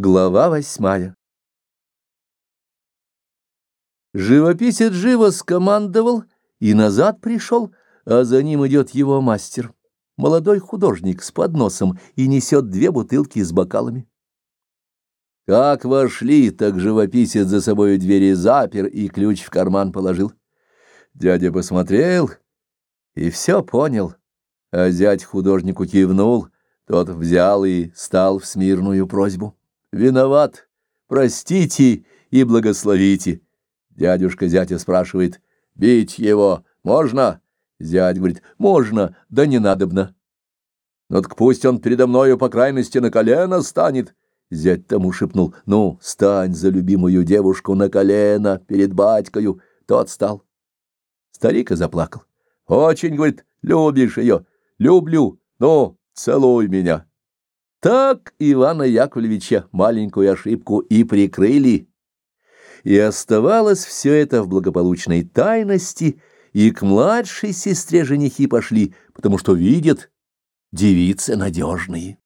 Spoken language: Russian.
Глава восьмая Живописец живо скомандовал и назад пришел, а за ним идет его мастер, молодой художник с подносом и несет две бутылки с бокалами. Как вошли, так живописец за собой двери запер и ключ в карман положил. Дядя посмотрел и все понял, а зять художнику кивнул, тот взял и стал в смирную просьбу. Виноват, простите и благословите. Дядюшка зятя спрашивает, бить его можно? Зять говорит, можно, да не надобно. Ну так пусть он передо мною по крайности на колено станет. Зять тому шепнул, ну, стань за любимую девушку на колено перед батькою. Тот стал. Старик и заплакал. Очень, говорит, любишь ее. Люблю, ну, целуй меня. Так Ивана Яковлевича маленькую ошибку и прикрыли. И оставалось все это в благополучной тайности, и к младшей сестре женихи пошли, потому что видят девицы надежные.